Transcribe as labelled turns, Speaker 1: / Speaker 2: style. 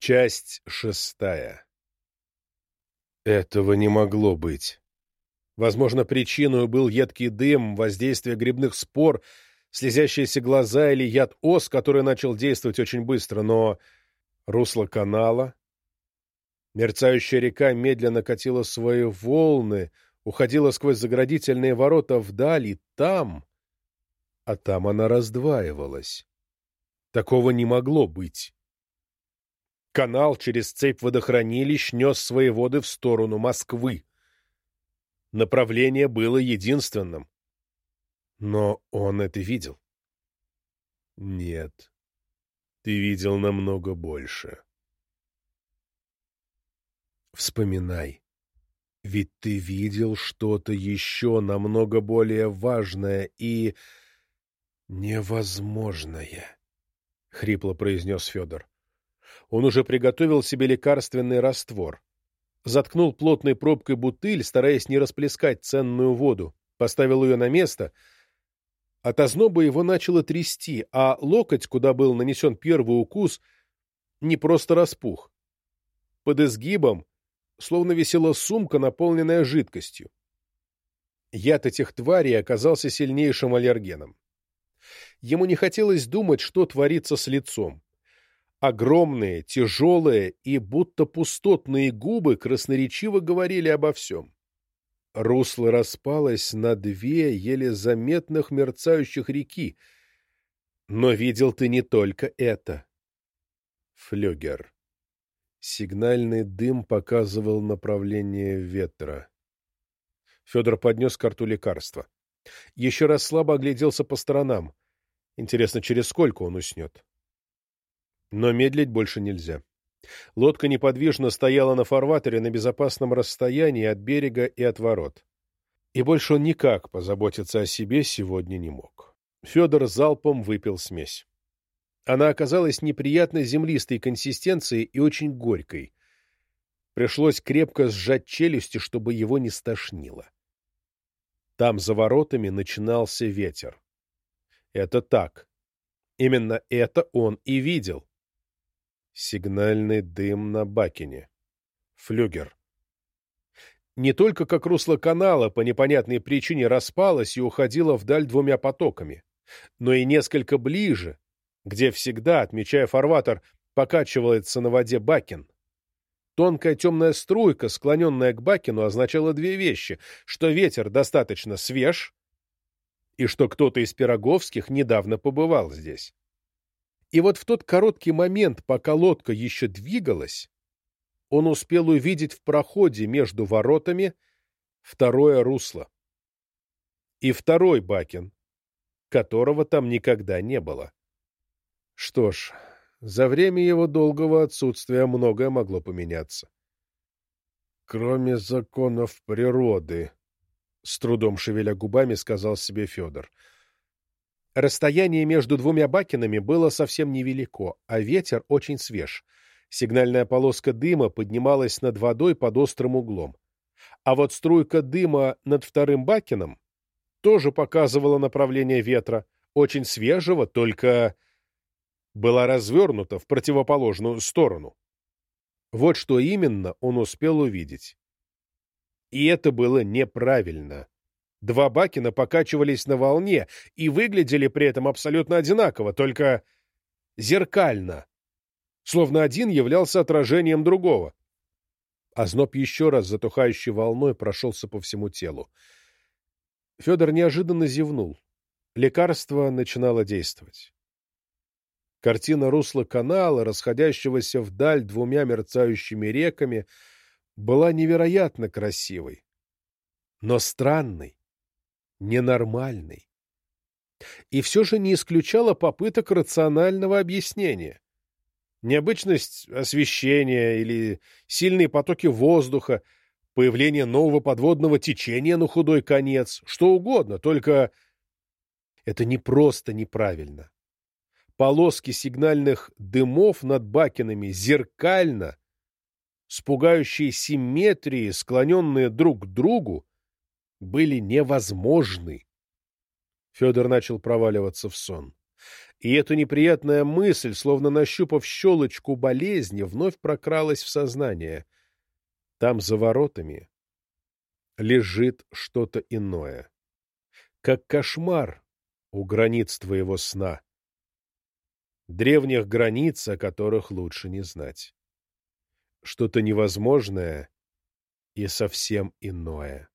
Speaker 1: Часть шестая. Этого не могло быть. Возможно, причиной был едкий дым, воздействие грибных спор, слезящиеся глаза или яд ос, который начал действовать очень быстро, но русло канала... Мерцающая река медленно катила свои волны, уходила сквозь заградительные ворота вдаль, и там... А там она раздваивалась. Такого не могло быть. Канал через цепь водохранилищ нес свои воды в сторону Москвы. Направление было единственным. Но он это видел. Нет, ты видел намного больше. Вспоминай. Ведь ты видел что-то еще намного более важное и невозможное, — хрипло произнес Федор. Он уже приготовил себе лекарственный раствор. Заткнул плотной пробкой бутыль, стараясь не расплескать ценную воду. Поставил ее на место. От озноба его начало трясти, а локоть, куда был нанесен первый укус, не просто распух. Под изгибом словно висела сумка, наполненная жидкостью. Яд этих тварей оказался сильнейшим аллергеном. Ему не хотелось думать, что творится с лицом. Огромные, тяжелые и будто пустотные губы красноречиво говорили обо всем. Русло распалось на две еле заметных мерцающих реки. Но видел ты не только это. Флюгер. Сигнальный дым показывал направление ветра. Федор поднес карту лекарства. Еще раз слабо огляделся по сторонам. Интересно, через сколько он уснет? Но медлить больше нельзя. Лодка неподвижно стояла на фарватере на безопасном расстоянии от берега и от ворот. И больше он никак позаботиться о себе сегодня не мог. Федор залпом выпил смесь. Она оказалась неприятной землистой консистенции и очень горькой. Пришлось крепко сжать челюсти, чтобы его не стошнило. Там за воротами начинался ветер. Это так. Именно это он и видел. Сигнальный дым на Бакине. Флюгер. Не только как русло канала по непонятной причине распалось и уходило вдаль двумя потоками, но и несколько ближе, где всегда, отмечая фарватер, покачивается на воде Бакин. Тонкая темная струйка, склоненная к Бакину, означала две вещи, что ветер достаточно свеж и что кто-то из пироговских недавно побывал здесь. И вот в тот короткий момент, пока лодка еще двигалась, он успел увидеть в проходе между воротами второе русло. И второй Бакин, которого там никогда не было. Что ж, за время его долгого отсутствия многое могло поменяться. Кроме законов природы, — с трудом шевеля губами сказал себе Федор. Расстояние между двумя бакинами было совсем невелико, а ветер очень свеж. Сигнальная полоска дыма поднималась над водой под острым углом. А вот струйка дыма над вторым бакином тоже показывала направление ветра, очень свежего, только была развернута в противоположную сторону. Вот что именно он успел увидеть. И это было неправильно. Два Бакина покачивались на волне и выглядели при этом абсолютно одинаково, только зеркально, словно один являлся отражением другого. Озноб еще раз затухающей волной прошелся по всему телу. Федор неожиданно зевнул. Лекарство начинало действовать. Картина русла канала, расходящегося вдаль двумя мерцающими реками, была невероятно красивой, но странной ненормальный. И все же не исключала попыток рационального объяснения. Необычность освещения или сильные потоки воздуха, появление нового подводного течения на худой конец, что угодно, только это не просто неправильно. Полоски сигнальных дымов над бакинами зеркально, с пугающей симметрией, склоненные друг к другу, были невозможны. Федор начал проваливаться в сон. И эта неприятная мысль, словно нащупав щелочку болезни, вновь прокралась в сознание. Там, за воротами, лежит что-то иное. Как кошмар у границ твоего сна. Древних границ, о которых лучше не знать. Что-то невозможное и совсем иное.